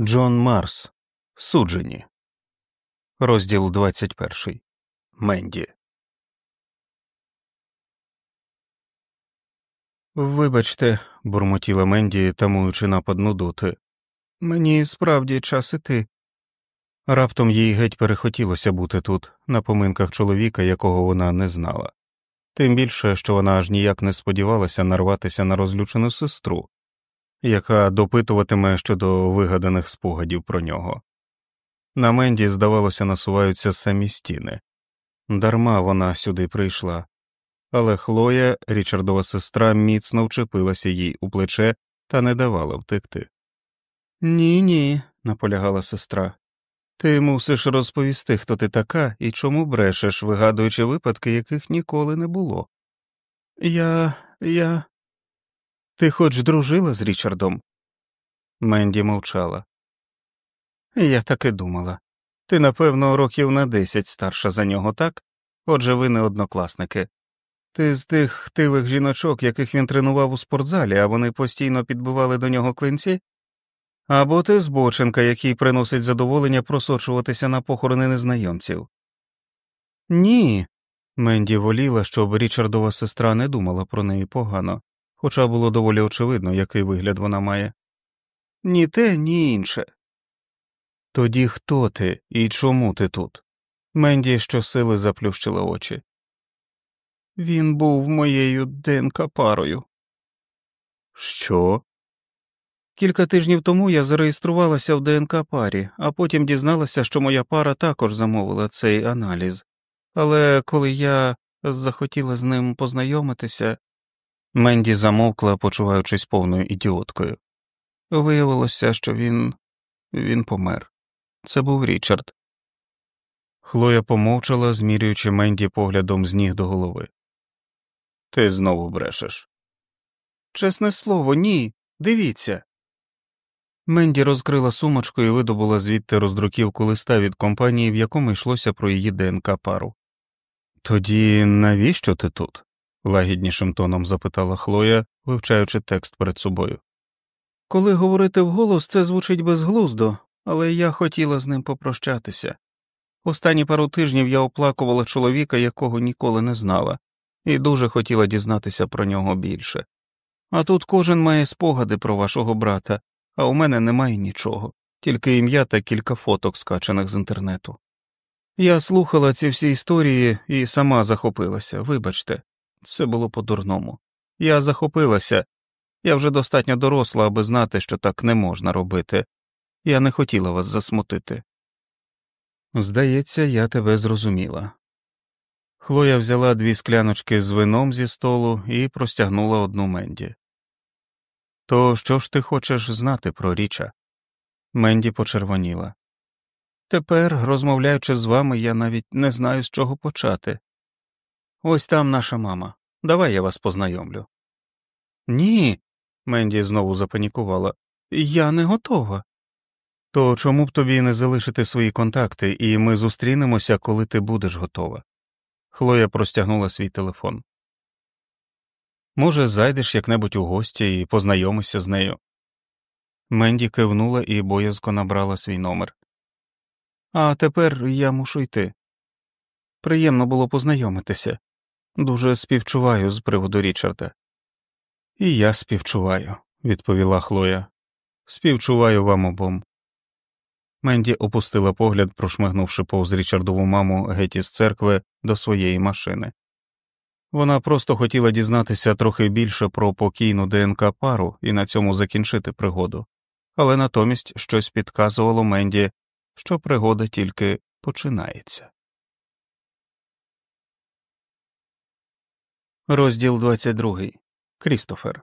Джон Марс. Суджені. Розділ 21. Менді. Вибачте, бурмотіла Менді, тамуючи напад нудоти. Мені справді час іти. Раптом їй геть перехотілося бути тут, на поминках чоловіка, якого вона не знала, тим більше, що вона аж ніяк не сподівалася нарватися на розлючену сестру, яка допитуватиме щодо вигаданих спогадів про нього. На Менді, здавалося, насуваються самі стіни. Дарма вона сюди прийшла, але Хлоя, Річардова сестра, міцно вчепилася їй у плече та не давала втекти. Ні, ні, наполягала сестра. Ти мусиш розповісти, хто ти така і чому брешеш, вигадуючи випадки, яких ніколи не було. Я. я. Ти хоч дружила з Річардом? Менді мовчала. Я так і думала. Ти, напевно, років на десять старша за нього, так? Отже, ви не однокласники. Ти з тих хтивих жіночок, яких він тренував у спортзалі, а вони постійно підбивали до нього клинці? Або ти збоченка, який приносить задоволення просочуватися на похорони незнайомців? Ні. Менді воліла, щоб Річардова сестра не думала про неї погано, хоча було доволі очевидно, який вигляд вона має. Ні те, ні інше. Тоді хто ти і чому ти тут? Менді щосили заплющила очі. Він був моєю ДНК парою. Що? Кілька тижнів тому я зареєструвалася в ДНК парі, а потім дізналася, що моя пара також замовила цей аналіз. Але коли я захотіла з ним познайомитися, Менді замовкла, почуваючись повною ідіоткою. Виявилося, що він він помер. Це був Річард. Хлоя помовчала, змірюючи Менді поглядом з ніг до голови. Ти знову брешеш. Чесне слово, ні. Дивіться. Менді розкрила сумочку і видобула звідти роздруківку листа від компанії, в якому йшлося про її ДНК пару. Тоді навіщо ти тут? Лагіднішим тоном запитала Хлоя, вивчаючи текст перед собою. Коли говорити вголос, це звучить безглуздо, але я хотіла з ним попрощатися. Останні пару тижнів я оплакувала чоловіка, якого ніколи не знала, і дуже хотіла дізнатися про нього більше. А тут кожен має спогади про вашого брата, а у мене немає нічого, тільки ім'я та кілька фоток, скачаних з інтернету. Я слухала ці всі історії і сама захопилася, вибачте, це було по-дурному. Я захопилася, я вже достатньо доросла, аби знати, що так не можна робити. Я не хотіла вас засмутити. Здається, я тебе зрозуміла. Хлоя взяла дві скляночки з вином зі столу і простягнула одну Менді. То що ж ти хочеш знати про річа? Менді почервоніла. Тепер, розмовляючи з вами, я навіть не знаю, з чого почати. Ось там наша мама. Давай я вас познайомлю. Ні. Менді знову запанікувала. Я не готова. То чому б тобі не залишити свої контакти, і ми зустрінемося, коли ти будеш готова? Хлоя простягнула свій телефон. Може, зайдеш як небудь у гості і познайомишся з нею. Менді кивнула і боязко набрала свій номер. А тепер я мушу йти. Приємно було познайомитися. Дуже співчуваю з приводу Річарда. І я співчуваю, відповіла Хлоя. Співчуваю вам обом. Менді опустила погляд, прошмигнувши повз Річардову маму геть із церкви до своєї машини. Вона просто хотіла дізнатися трохи більше про покійну ДНК пару і на цьому закінчити пригоду, але натомість щось підказувало Менді, що пригода тільки починається. Розділ 22. Крістофер.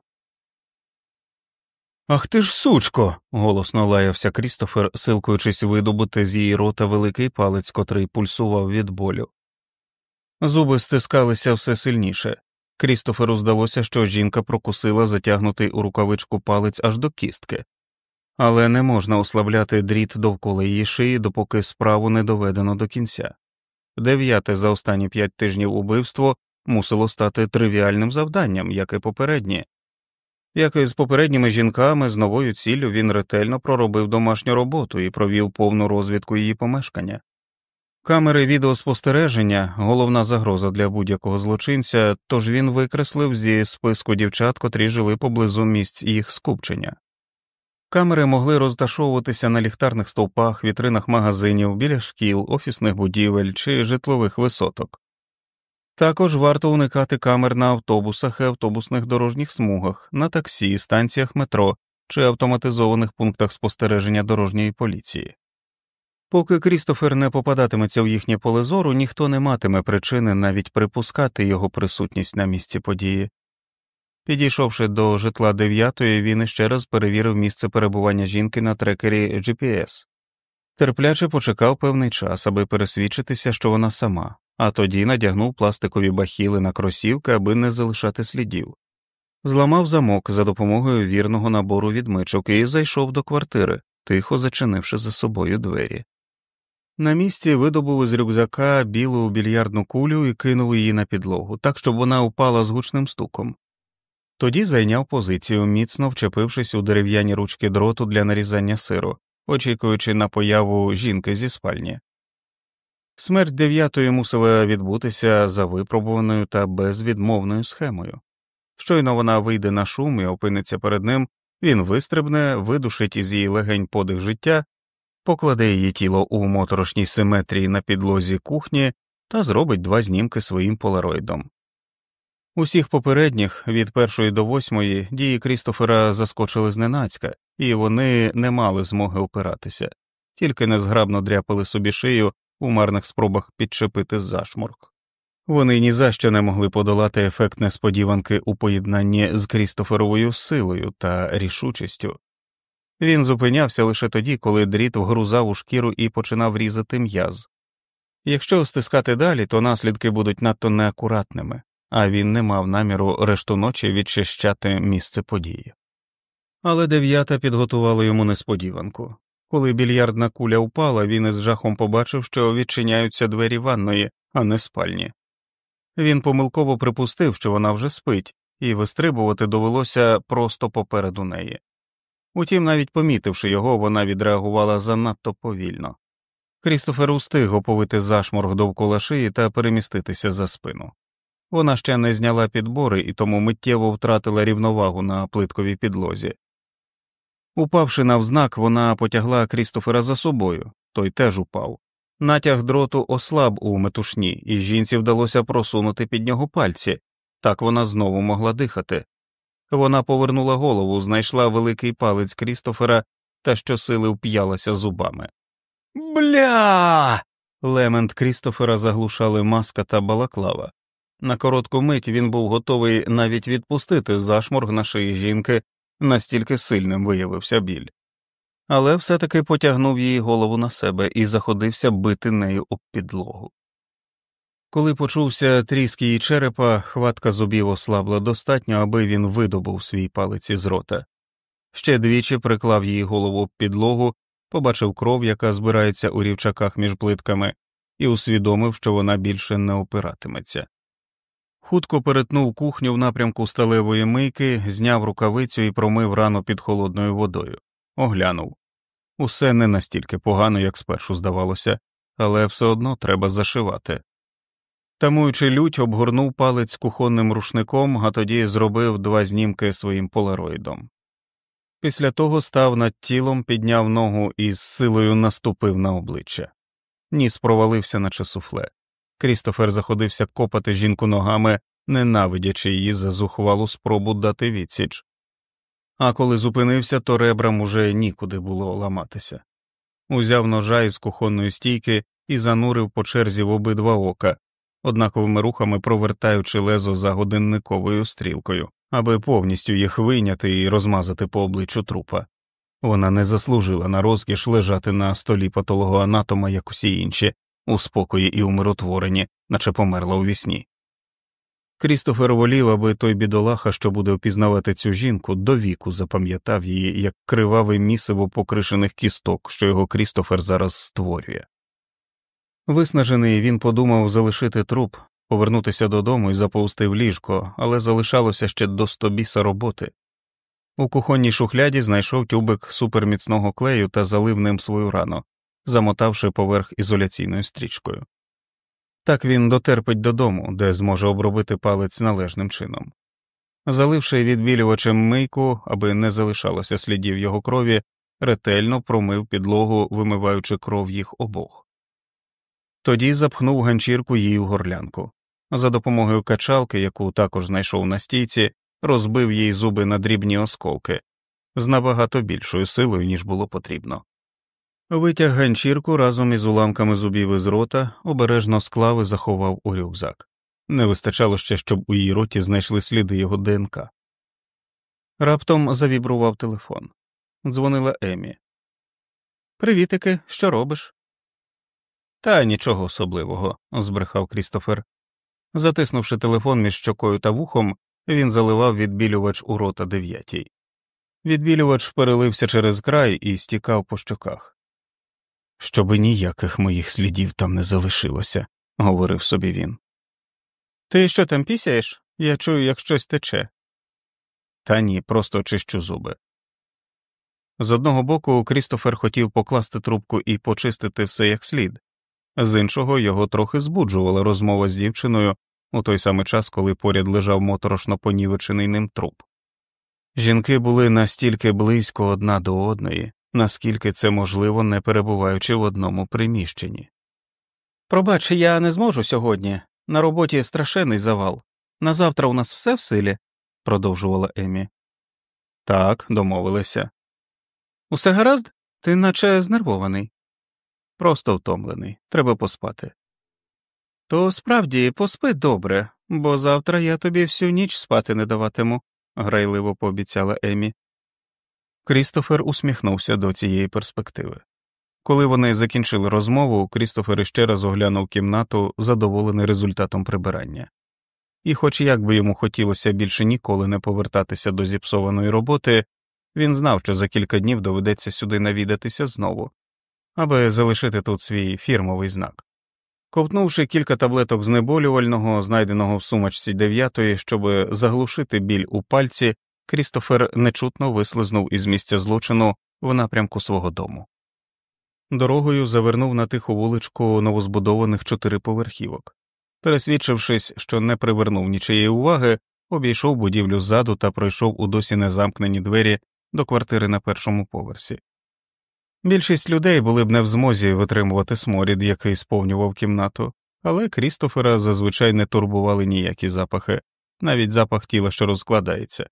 Ах ти ж, сучко. голосно лаявся Крістофер, силкуючись видобути з її рота великий палець, котрий пульсував від болю. Зуби стискалися все сильніше. Крістоферу здалося, що жінка прокусила затягнутий у рукавичку палець аж до кістки, але не можна ослабляти дріт довкола її шиї, допоки справу не доведено до кінця. Дев'яте за останні п'ять тижнів убивство мусило стати тривіальним завданням, як і попереднє, Як і з попередніми жінками, з новою ціллю він ретельно проробив домашню роботу і провів повну розвідку її помешкання. Камери відеоспостереження головна загроза для будь-якого злочинця, тож він викреслив зі списку дівчат, котрі жили поблизу місць їх скупчення. Камери могли розташовуватися на ліхтарних стовпах, вітринах магазинів, біля шкіл, офісних будівель чи житлових висоток. Також варто уникати камер на автобусах і автобусних дорожніх смугах, на таксі, станціях метро чи автоматизованих пунктах спостереження дорожньої поліції. Поки Крістофер не попадатиметься в їхнє поле зору, ніхто не матиме причини навіть припускати його присутність на місці події. Підійшовши до житла дев'ятої, він іще раз перевірив місце перебування жінки на трекері GPS. Терпляче почекав певний час, аби пересвідчитися, що вона сама, а тоді надягнув пластикові бахіли на кросівки, аби не залишати слідів. Зламав замок за допомогою вірного набору відмичок і зайшов до квартири, тихо зачинивши за собою двері. На місці видобув із рюкзака білу більярдну кулю і кинув її на підлогу, так щоб вона упала з гучним стуком. Тоді зайняв позицію, міцно вчепившись у дерев'яні ручки дроту для нарізання сиру, очікуючи на появу жінки зі спальні. Смерть дев'ятої мусила відбутися за випробуваною та безвідмовною схемою. Щойно вона вийде на шум і опиниться перед ним, він вистрибне, видушить із її легень подих життя, покладе її тіло у моторошній симетрії на підлозі кухні та зробить два знімки своїм полароїдом. Усіх попередніх від першої до восьмої дії Крістофера заскочили зненацька, і вони не мали змоги опиратися, тільки незграбно дряпали собі шию у марних спробах підчепити зашморк. Вони ні за що не могли подолати ефект несподіванки у поєднанні з Крістоферовою силою та рішучістю. Він зупинявся лише тоді, коли дріт вгрузав у шкіру і починав різати м'яз. Якщо стискати далі, то наслідки будуть надто неакуратними, а він не мав наміру решту ночі відчищати місце події. Але дев'ята підготувала йому несподіванку. Коли більярдна куля впала, він із жахом побачив, що відчиняються двері ванної, а не спальні. Він помилково припустив, що вона вже спить, і вистрибувати довелося просто попереду неї. Утім, навіть помітивши його, вона відреагувала занадто повільно. Крістофер устиг оповити зашморг довкола шиї та переміститися за спину. Вона ще не зняла підбори і тому миттєво втратила рівновагу на плитковій підлозі. Упавши навзнак, вона потягла Крістофера за собою, той теж упав. Натяг дроту ослаб у метушні, і жінці вдалося просунути під нього пальці, так вона знову могла дихати. Вона повернула голову, знайшла великий палець Крістофера та щосили вп'ялася зубами. Бля. Лемент Крістофера заглушали маска та балаклава. На коротку мить він був готовий навіть відпустити зашморг на шиї жінки, настільки сильним виявився біль, але все таки потягнув її голову на себе і заходився бити нею об підлогу. Коли почувся тріск її черепа, хватка зубів ослабла достатньо, аби він видобув свій палець із рота. Ще двічі приклав її голову об підлогу, побачив кров, яка збирається у рівчаках між плитками, і усвідомив, що вона більше не опиратиметься. Хутко перетнув кухню в напрямку сталевої мийки, зняв рукавицю і промив рану під холодною водою, оглянув. Усе не настільки погано, як спершу здавалося, але все одно треба зашивати. Тамуючи лють, обгорнув палець кухонним рушником, а тоді зробив два знімки своїм полароїдом. Після того став над тілом, підняв ногу і з силою наступив на обличчя. Ніс провалився, наче суфле. Крістофер заходився копати жінку ногами, ненавидячи її за зухвалу спробу дати відсіч. А коли зупинився, то ребрам уже нікуди було ламатися. Узяв ножа із кухонної стійки і занурив по черзі в обидва ока, однаковими рухами провертаючи лезо за годинниковою стрілкою, аби повністю їх вийняти і розмазати по обличчю трупа. Вона не заслужила на розкіш лежати на столі патологоанатома, як усі інші, у спокої і умиротворенні, наче померла у вісні. Крістофер волів, аби той бідолаха, що буде опізнавати цю жінку, до віку запам'ятав її як криваве місиво покришених кісток, що його Крістофер зараз створює. Виснажений він подумав залишити труп, повернутися додому і заповзти в ліжко, але залишалося ще до стобіса роботи. У кухонній шухляді знайшов тюбик суперміцного клею та залив ним свою рану, замотавши поверх ізоляційною стрічкою. Так він дотерпить додому, де зможе обробити палець належним чином. Заливши відбілювачем мийку, аби не залишалося слідів його крові, ретельно промив підлогу, вимиваючи кров їх обох. Тоді запхнув ганчірку їй у горлянку. За допомогою качалки, яку також знайшов на стійці, розбив їй зуби на дрібні осколки з набагато більшою силою, ніж було потрібно. Витяг ганчірку разом із уламками зубів із рота, обережно склав і заховав у рюкзак. Не вистачало ще, щоб у її роті знайшли сліди його ДНК. Раптом завібрував телефон. Дзвонила Емі. Привітики, що робиш? Та нічого особливого, збрехав Крістофер. Затиснувши телефон між щокою та вухом, він заливав відбілювач у рота дев'ятій. Відбілювач перелився через край і стікав по щоках. Щоби ніяких моїх слідів там не залишилося, говорив собі він. Ти що там пісяєш? Я чую, як щось тече. Та ні, просто чищу зуби. З одного боку, Крістофер хотів покласти трубку і почистити все як слід, з іншого його трохи збуджувала розмова з дівчиною у той самий час, коли поряд лежав моторошно понівечений ним труп. Жінки були настільки близько одна до одної, наскільки це можливо, не перебуваючи в одному приміщенні. Пробач, я не зможу сьогодні. На роботі страшенний завал. На завтра у нас все в силі, продовжувала Емі. Так, домовилися. Усе гаразд? Ти наче знервований. Просто втомлений, треба поспати. То справді поспи добре, бо завтра я тобі всю ніч спати не даватиму, грайливо пообіцяла Емі. Крістофер усміхнувся до цієї перспективи. Коли вони закінчили розмову, Крістофер іще раз оглянув кімнату, задоволений результатом прибирання. І, хоч як би йому хотілося більше ніколи не повертатися до зіпсованої роботи, він знав, що за кілька днів доведеться сюди навідатися знову, аби залишити тут свій фірмовий знак. Ковтнувши кілька таблеток знеболювального, знайденого в сумочці дев'ятої, щоб заглушити біль у пальці, Крістофер нечутно вислизнув із місця злочину в напрямку свого дому. Дорогою завернув на тиху вуличку новозбудованих чотириповерхівок. Пересвідчившись, що не привернув нічиєї уваги, обійшов будівлю ззаду та пройшов у досі незамкнені двері до квартири на першому поверсі. Більшість людей були б не в змозі витримувати сморід, який сповнював кімнату, але Крістофера зазвичай не турбували ніякі запахи, навіть запах тіла, що розкладається.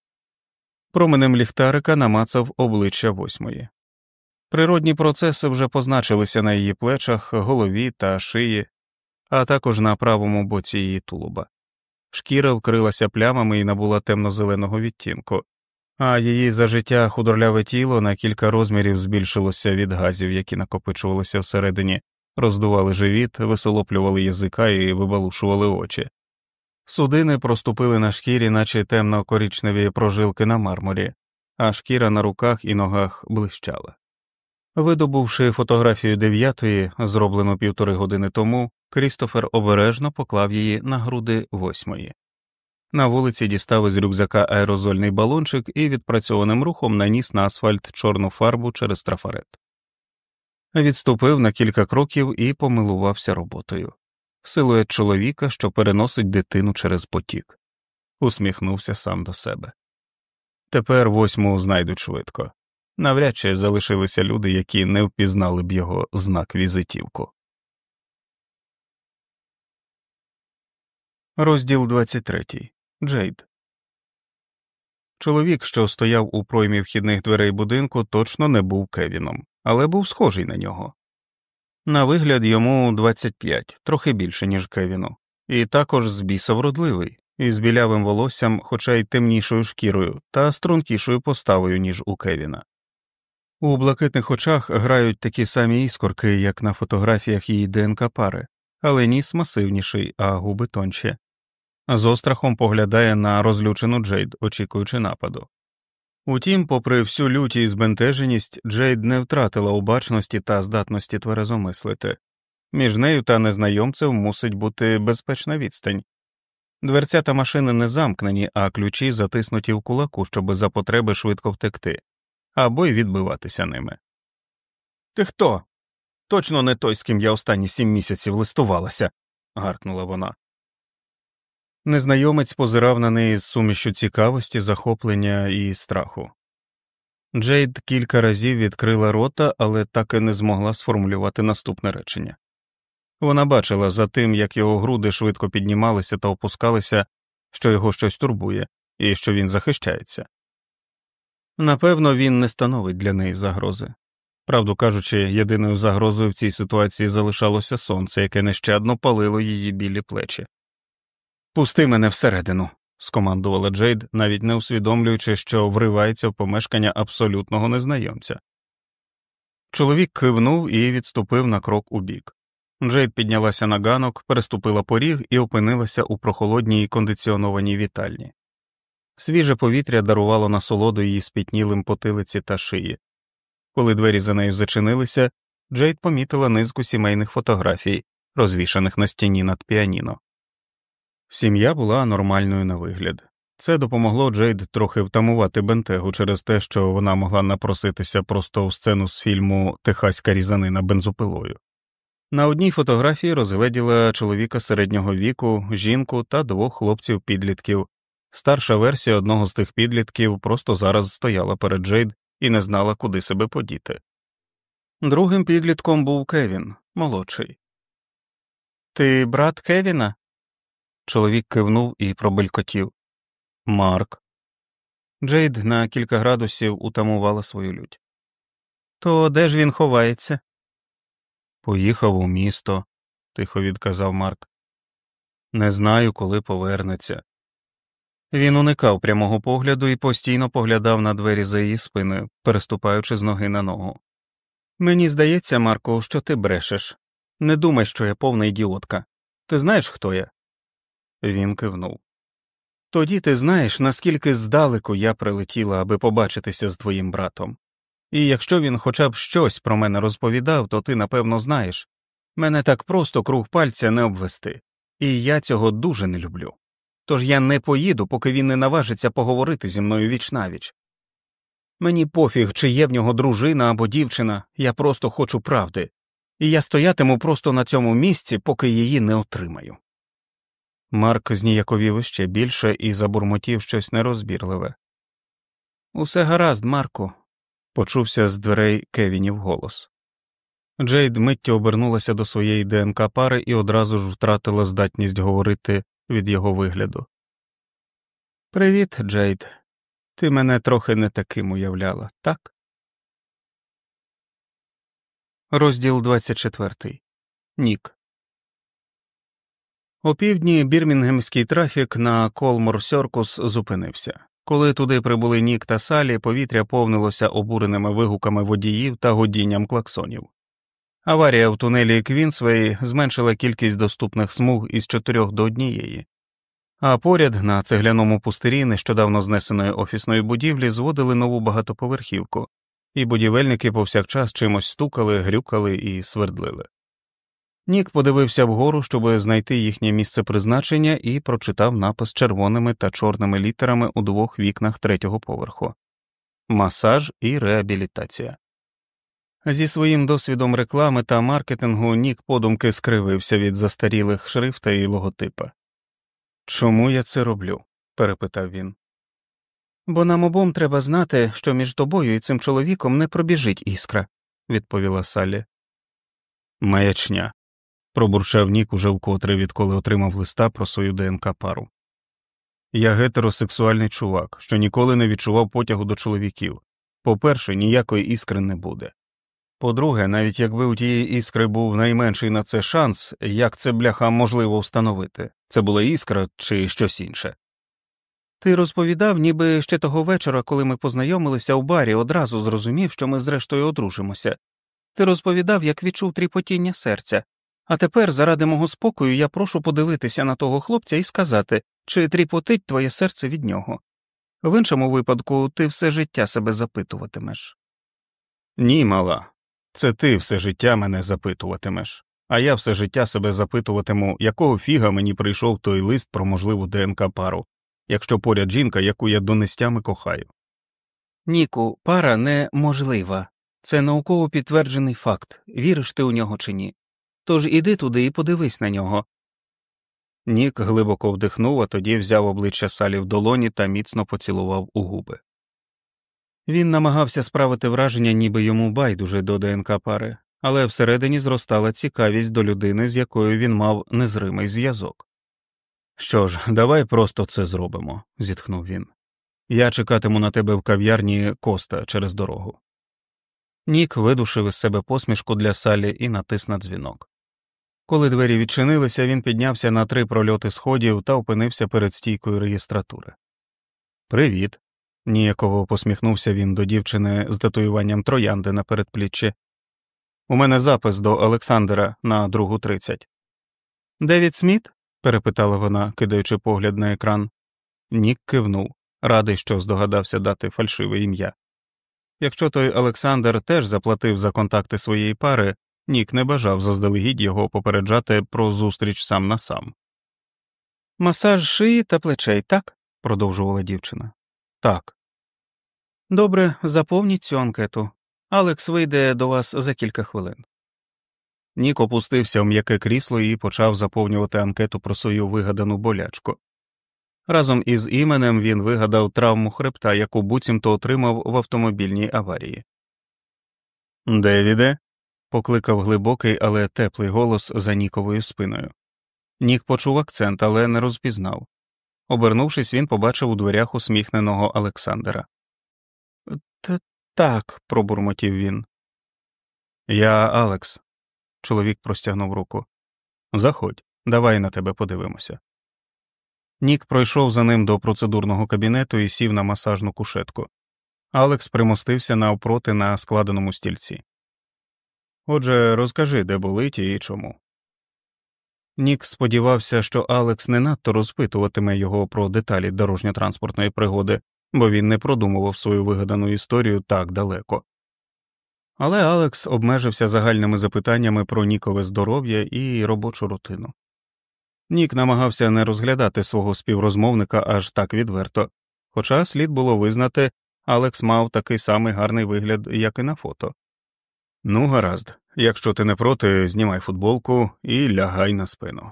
Променем ліхтарика намацав обличчя восьмої. Природні процеси вже позначилися на її плечах, голові та шиї, а також на правому боці її тулуба. Шкіра вкрилася плямами і набула темно-зеленого відтінку, а її за життя худорляве тіло на кілька розмірів збільшилося від газів, які накопичувалися всередині, роздували живіт, висолоплювали язика і вибалушували очі. Судини проступили на шкірі, наче темно корічневі прожилки на мармурі, а шкіра на руках і ногах блищала. Видобувши фотографію дев'ятої, зроблену півтори години тому, Крістофер обережно поклав її на груди восьмої. На вулиці дістав із рюкзака аерозольний балончик і відпрацьованим рухом наніс на асфальт чорну фарбу через трафарет. Відступив на кілька кроків і помилувався роботою. Силует чоловіка, що переносить дитину через потік. Усміхнувся сам до себе. Тепер восьму знайдуть швидко. Навряд чи залишилися люди, які не впізнали б його знак візитівку. Розділ 23. Джейд. Чоловік, що стояв у проймі вхідних дверей будинку, точно не був Кевіном, але був схожий на нього. На вигляд йому 25, трохи більше, ніж Кевіну, і також з біса вродливий, із білявим волоссям, хоча й темнішою шкірою, та стрункішою поставою, ніж у Кевіна. У блакитних очах грають такі самі іскорки, як на фотографіях її ДНК пари, але ніс масивніший, а губи тонші з острахом поглядає на розлючену Джейд, очікуючи нападу. Утім, попри всю люті і збентеженість, Джейд не втратила обачності та здатності тверезомислити між нею та незнайомцем мусить бути безпечна відстань. Дверцята машини не замкнені, а ключі затиснуті в кулаку, щоби за потреби швидко втекти, або й відбиватися ними. Ти хто? Точно не той, з ким я останні сім місяців листувалася, гаркнула вона. Незнайомець позирав на неї з сумішю цікавості, захоплення і страху. Джейд кілька разів відкрила рота, але так і не змогла сформулювати наступне речення. Вона бачила за тим, як його груди швидко піднімалися та опускалися, що його щось турбує і що він захищається. Напевно, він не становить для неї загрози. Правду кажучи, єдиною загрозою в цій ситуації залишалося сонце, яке нещадно палило її білі плечі. Пусти мене всередину, скомандувала Джейд, навіть не усвідомлюючи, що вривається в помешкання абсолютного незнайомця. Чоловік кивнув і відступив на крок у бік. Джейд піднялася на ганок, переступила поріг і опинилася у прохолодній кондиціонованій вітальні. Свіже повітря дарувало насолоду її спітнілим потилиці та шиї. Коли двері за нею зачинилися, Джейд помітила низку сімейних фотографій, розвішаних на стіні над піаніно. Сім'я була нормальною на вигляд. Це допомогло Джейд трохи втамувати бентегу через те, що вона могла напроситися просто в сцену з фільму Техаська різанина бензопилою. На одній фотографії розгледіла чоловіка середнього віку, жінку та двох хлопців підлітків. Старша версія одного з тих підлітків просто зараз стояла перед Джейд і не знала, куди себе подіти. Другим підлітком був Кевін, молодший. Ти брат Кевіна? Чоловік кивнув і пробелькотів. Марк. Джейд на кілька градусів утамувала свою лють. То де ж він ховається? Поїхав у місто, тихо відказав Марк. Не знаю, коли повернеться. Він уникав прямого погляду і постійно поглядав на двері за її спиною, переступаючи з ноги на ногу. Мені здається, Марко, що ти брешеш. Не думай, що я повна ідіотка. Ти знаєш, хто я? Він кивнув. Тоді ти знаєш, наскільки здалеку я прилетіла, аби побачитися з твоїм братом. І якщо він хоча б щось про мене розповідав, то ти напевно знаєш мене так просто круг пальця не обвести, і я цього дуже не люблю. Тож я не поїду, поки він не наважиться поговорити зі мною віч. Мені пофіг, чи є в нього дружина або дівчина, я просто хочу правди, і я стоятиму просто на цьому місці, поки її не отримаю. Марк зніяковів іще більше і забурмотів щось нерозбірливе. Усе гаразд, Марку, почувся з дверей Кевінів голос. Джейд миттю обернулася до своєї ДНК пари і одразу ж втратила здатність говорити від його вигляду. Привіт, Джейд. Ти мене трохи не таким уявляла, так? Розділ 24. Нік. Опівдні бірмінгемський трафік на Колмор Сьоркус зупинився. Коли туди прибули Нік та Салі, повітря повнилося обуреними вигуками водіїв та годінням клаксонів. Аварія в тунелі Квінсвей зменшила кількість доступних смуг із чотирьох до однієї, а поряд на цегляному пустирі нещодавно знесеної офісної будівлі зводили нову багатоповерхівку, і будівельники повсякчас чимось стукали, грюкали і свердлили. Нік подивився вгору, щоб знайти їхнє місце призначення, і прочитав напис червоними та чорними літерами у двох вікнах третього поверху масаж і реабілітація. Зі своїм досвідом реклами та маркетингу Нік подумки скривився від застарілих шрифта і логотипа. Чому я це роблю? перепитав він. Бо нам обом треба знати, що між тобою і цим чоловіком не пробіжить іскра, відповіла Саллі. Маячня пробурчав Нік уже вкотре, відколи отримав листа про свою ДНК пару. Я гетеросексуальний чувак, що ніколи не відчував потягу до чоловіків. По перше, ніякої іскри не буде. По друге, навіть якби у тієї іскри був найменший на це шанс, як це бляха можливо встановити це була іскра чи щось інше. Ти розповідав, ніби ще того вечора, коли ми познайомилися у барі, одразу зрозумів, що ми зрештою одружимося. Ти розповідав, як відчув тріпотіння серця, а тепер, заради мого спокою, я прошу подивитися на того хлопця і сказати, чи тріпотить твоє серце від нього. В іншому випадку ти все життя себе запитуватимеш. Ні, мала, це ти все життя мене запитуватимеш, а я все життя себе запитуватиму, якого фіга мені прийшов той лист про можливу ДНК пару, якщо поряд жінка, яку я донестями кохаю. Ніку, пара неможлива. Це науково підтверджений факт, віриш ти у нього чи ні. Тож іди туди і подивись на нього. Нік глибоко вдихнув, а тоді взяв обличчя Салі в долоні та міцно поцілував у губи. Він намагався справити враження, ніби йому байдуже до ДНК пари, але всередині зростала цікавість до людини, з якою він мав незримий зв'язок. Що ж, давай просто це зробимо, зітхнув він. Я чекатиму на тебе в кав'ярні Коста через дорогу. Нік видушив із себе посмішку для Салі і натис на дзвінок. Коли двері відчинилися, він піднявся на три прольоти сходів та опинився перед стійкою реєстратури. Привіт. ніяково посміхнувся він до дівчини з татуюванням троянди на передпліччі. У мене запис до Олександра на другу тридцять. Девід Сміт? перепитала вона, кидаючи погляд на екран. Нік кивнув, радий, що здогадався дати фальшиве ім'я. Якщо той Олександр теж заплатив за контакти своєї пари, Нік не бажав заздалегідь його попереджати про зустріч сам на сам. Масаж шиї та плечей, так? продовжувала дівчина. Так. Добре, заповніть цю анкету. Алекс вийде до вас за кілька хвилин. Нік опустився в м'яке крісло і почав заповнювати анкету про свою вигадану болячку. Разом із іменем він вигадав травму хребта, яку буцімто отримав в автомобільній аварії. Девіде. Покликав глибокий, але теплий голос за Ніковою спиною. Нік почув акцент, але не розпізнав. Обернувшись, він побачив у дверях усміхненого Олександра. Та так, пробурмотів він. Я Алекс. Чоловік простягнув руку. Заходь, давай на тебе подивимося. Нік пройшов за ним до процедурного кабінету і сів на масажну кушетку. Алекс примостився навпроти на складеному стільці. Отже, розкажи, де болить і чому. Нік сподівався, що Алекс не надто розпитуватиме його про деталі дорожньо-транспортної пригоди, бо він не продумував свою вигадану історію так далеко. Але Алекс обмежився загальними запитаннями про Нікове здоров'я і робочу рутину. Нік намагався не розглядати свого співрозмовника аж так відверто, хоча слід було визнати, Алекс мав такий самий гарний вигляд, як і на фото. Ну, гаразд, якщо ти не проти, знімай футболку і лягай на спину.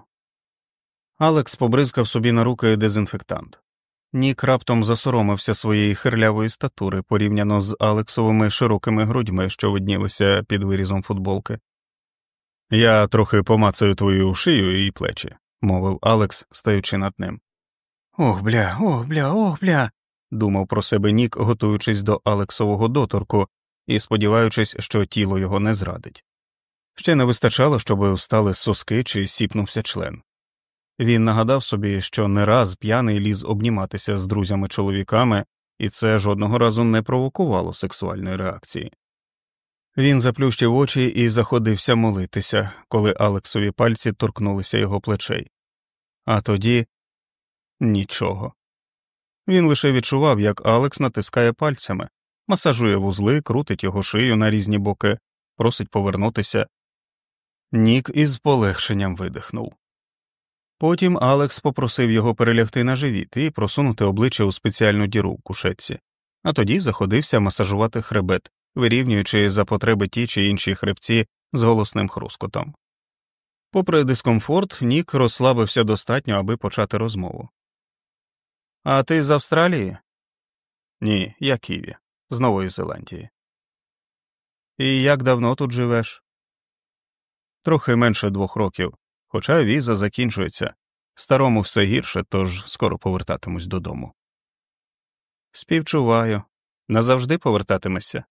Алекс побризкав собі на руки дезінфектант. Нік раптом засоромився своєї хирлявої статури порівняно з Алексовими широкими грудьми, що виднілися під вирізом футболки. Я трохи помацаю твою шию і плечі мовив Алекс, стаючи над ним. Ох, бля, ох, бля, ох, бля. думав про себе Нік, готуючись до Алексового доторку і сподіваючись, що тіло його не зрадить. Ще не вистачало, щоб встали соски чи сіпнувся член. Він нагадав собі, що не раз п'яний ліз обніматися з друзями чоловіками, і це жодного разу не провокувало сексуальної реакції. Він заплющив очі і заходився молитися, коли Алексові пальці торкнулися його плечей. А тоді нічого. Він лише відчував, як Алекс натискає пальцями, масажує вузли, крутить його шию на різні боки, просить повернутися. Нік із полегшенням видихнув. Потім Алекс попросив його перелягти на живіт і просунути обличчя у спеціальну діру в кушетці, а тоді заходився масажувати хребет, вирівнюючи за потреби ті чи інші хребці з голосним хрускотом. Попри дискомфорт, Нік розслабився достатньо, аби почати розмову. А ти з Австралії? Ні, я Ківі, з Нової Зеландії. І як давно тут живеш? Трохи менше двох років, хоча віза закінчується. Старому все гірше, тож скоро повертатимусь додому. Співчуваю. Назавжди повертатимешся?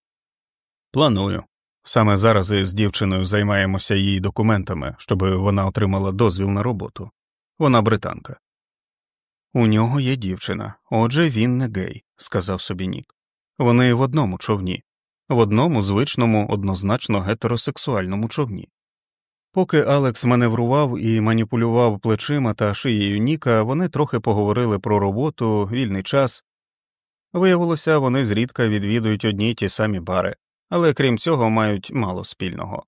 Планую. Саме зараз із дівчиною займаємося її документами, щоб вона отримала дозвіл на роботу. Вона британка. У нього є дівчина, отже, він не гей, сказав собі Нік. Вони в одному човні, в одному звичному, однозначно гетеросексуальному човні. Поки Алекс маневрував і маніпулював плечима та шиєю Ніка, вони трохи поговорили про роботу, вільний час. Виявилося, вони зрідка відвідують одні й ті самі бари але крім цього мають мало спільного.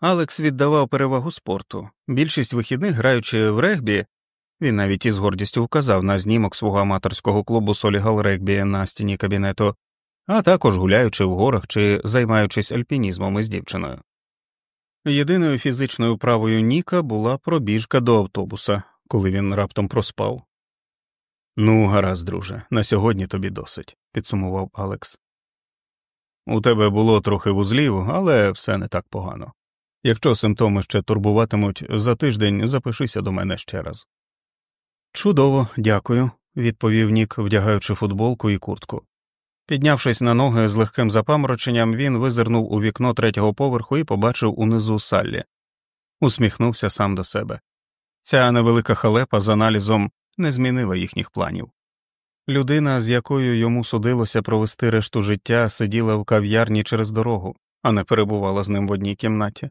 Алекс віддавав перевагу спорту. Більшість вихідних, граючи в регбі, він навіть із гордістю вказав на знімок свого аматорського клубу Солігал Регбі на стіні кабінету, а також гуляючи в горах чи займаючись альпінізмом із дівчиною. Єдиною фізичною правою Ніка була пробіжка до автобуса, коли він раптом проспав. Ну, гаразд, друже, на сьогодні тобі досить, підсумував Алекс. У тебе було трохи вузлів, але все не так погано. Якщо симптоми ще турбуватимуть, за тиждень запишися до мене ще раз. Чудово, дякую, відповів Нік, вдягаючи футболку і куртку. Піднявшись на ноги з легким запамороченням, він визирнув у вікно третього поверху і побачив унизу Саллі. Усміхнувся сам до себе. Ця невелика халепа з аналізом не змінила їхніх планів. Людина, з якою йому судилося провести решту життя, сиділа в кав'ярні через дорогу, а не перебувала з ним в одній кімнаті.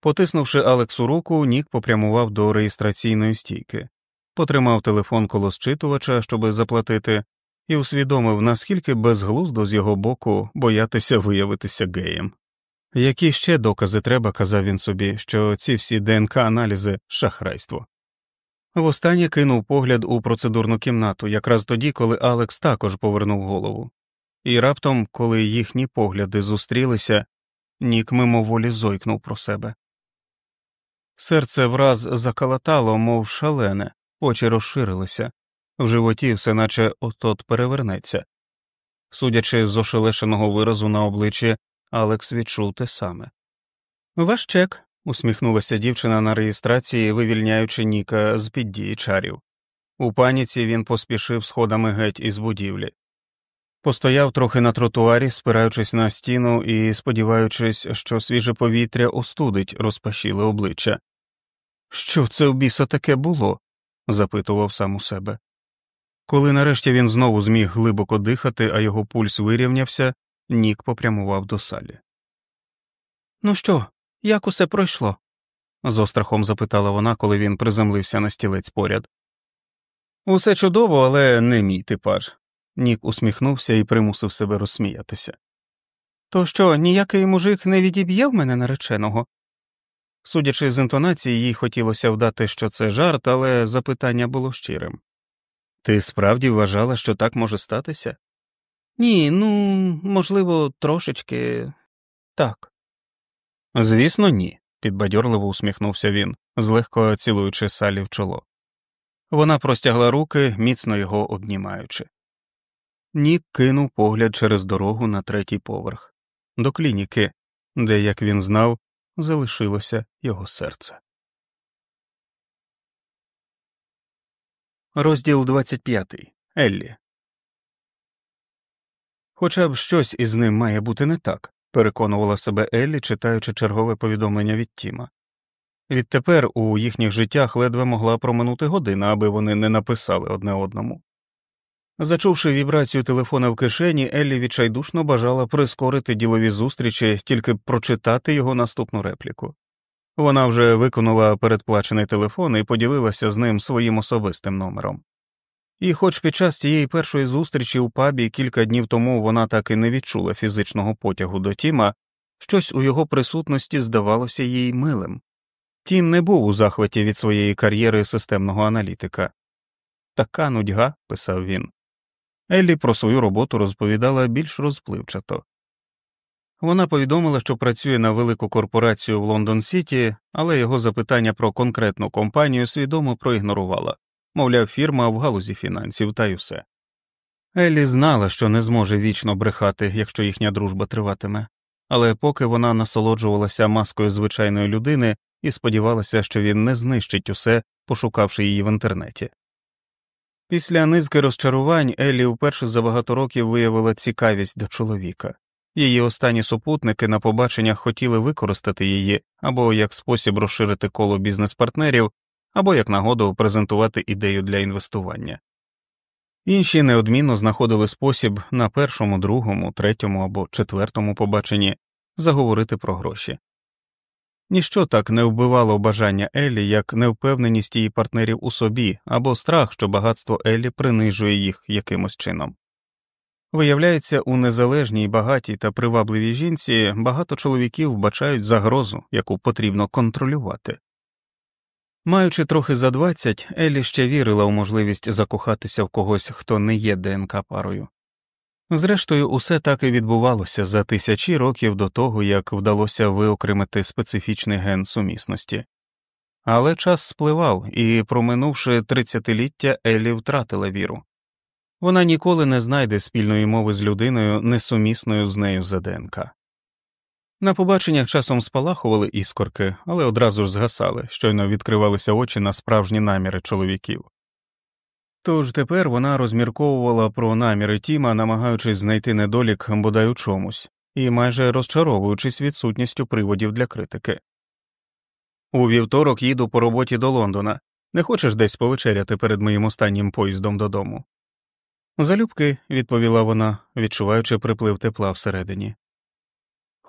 Потиснувши Алексу руку, Нік попрямував до реєстраційної стійки, потримав телефон коло зчитувача, щоби заплатити, і усвідомив, наскільки безглуздо з його боку боятися виявитися геєм. Які ще докази треба, казав він собі, що ці всі ДНК аналізи шахрайство. Востаннє кинув погляд у процедурну кімнату, якраз тоді, коли Алекс також повернув голову, і раптом, коли їхні погляди зустрілися, Нік мимоволі зойкнув про себе. Серце враз закалатало, мов шалене, очі розширилися, в животі все наче отот перевернеться. Судячи з ошелешеного виразу на обличчі, Алекс відчув те саме. Ваш чек, усміхнулася дівчина на реєстрації, вивільняючи Ніка з під дії чарів. У паніці він поспішив сходами геть із будівлі. Постояв трохи на тротуарі, спираючись на стіну і сподіваючись, що свіже повітря остудить розпашіле обличчя. Що це в біса таке було? Запитував сам у себе. Коли нарешті він знову зміг глибоко дихати, а його пульс вирівнявся, Нік попрямував до салі. Ну що, як усе пройшло? з острахом запитала вона, коли він приземлився на стілець поряд. Усе чудово, але не мій типаж. Нік усміхнувся і примусив себе розсміятися. То що, ніякий мужик не відіб'є в мене нареченого? Судячи з інтонації, їй хотілося вдати, що це жарт, але запитання було щирим. Ти справді вважала, що так може статися? Ні, ну, можливо, трошечки так. Звісно, ні, підбадьорливо усміхнувся він, злегко цілуючи салі в чоло. Вона простягла руки, міцно його обнімаючи. Нік кинув погляд через дорогу на третій поверх, до клініки, де, як він знав, залишилося його серце. Розділ 25. Еллі. Хоча б щось із ним має бути не так, переконувала себе Еллі, читаючи чергове повідомлення від Тіма. Відтепер у їхніх життях ледве могла проминути година, аби вони не написали одне одному. Зачувши вібрацію телефона в кишені, Еллі відчайдушно бажала прискорити ділові зустрічі, тільки прочитати його наступну репліку. Вона вже виконала передплачений телефон і поділилася з ним своїм особистим номером. І, хоч під час цієї першої зустрічі у пабі кілька днів тому вона так і не відчула фізичного потягу до Тіма, щось у його присутності здавалося їй милим. Тім не був у захваті від своєї кар'єри системного аналітика. Така нудьга, писав він. Еллі про свою роботу розповідала більш розпливчато. Вона повідомила, що працює на велику корпорацію в Лондон Сіті, але його запитання про конкретну компанію свідомо проігнорувала мовляв, фірма в галузі фінансів та й усе. Еллі знала, що не зможе вічно брехати, якщо їхня дружба триватиме, але поки вона насолоджувалася маскою звичайної людини і сподівалася, що він не знищить усе, пошукавши її в інтернеті. Після низки розчарувань Еллі вперше за багато років виявила цікавість до чоловіка. Її останні супутники на побаченнях хотіли використати її або як спосіб розширити коло бізнес-партнерів, або як нагоду презентувати ідею для інвестування. Інші неодмінно знаходили спосіб на першому, другому, третьому або четвертому побаченні заговорити про гроші. Ніщо так не вбивало бажання Еллі, як невпевненість її партнерів у собі або страх, що багатство Еллі принижує їх якимось чином. Виявляється, у незалежній, багатій та привабливій жінці багато чоловіків вбачають загрозу, яку потрібно контролювати. Маючи трохи за двадцять, Еллі ще вірила у можливість закохатися в когось, хто не є ДНК парою. Зрештою, усе так і відбувалося за тисячі років до того, як вдалося виокремити специфічний ген сумісності. Але час спливав, і, проминувши тридцятиліття, Еллі втратила віру вона ніколи не знайде спільної мови з людиною, несумісною з нею за ДНК. На побаченнях часом спалахували іскорки, але одразу ж згасали, щойно відкривалися очі на справжні наміри чоловіків. Тож тепер вона розмірковувала про наміри Тіма, намагаючись знайти недолік бодай у чомусь, і майже розчаровуючись відсутністю приводів для критики. У вівторок їду по роботі до Лондона. Не хочеш десь повечеряти перед моїм останнім поїздом додому? Залюбки, відповіла вона, відчуваючи приплив тепла всередині.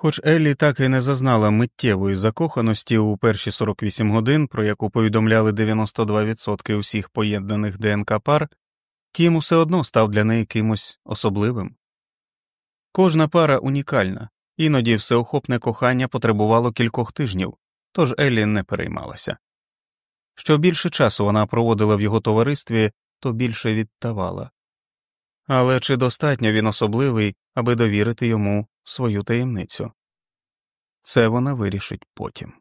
Хоч Еллі так і не зазнала миттєвої закоханості у перші 48 годин, про яку повідомляли 92% усіх поєднаних ДНК пар, Тім усе одно став для неї кимось особливим. Кожна пара унікальна, іноді всеохопне кохання потребувало кількох тижнів, тож Еллі не переймалася. Що більше часу вона проводила в його товаристві, то більше відтавала. Але чи достатньо він особливий, аби довірити йому свою таємницю? Це вона вирішить потім.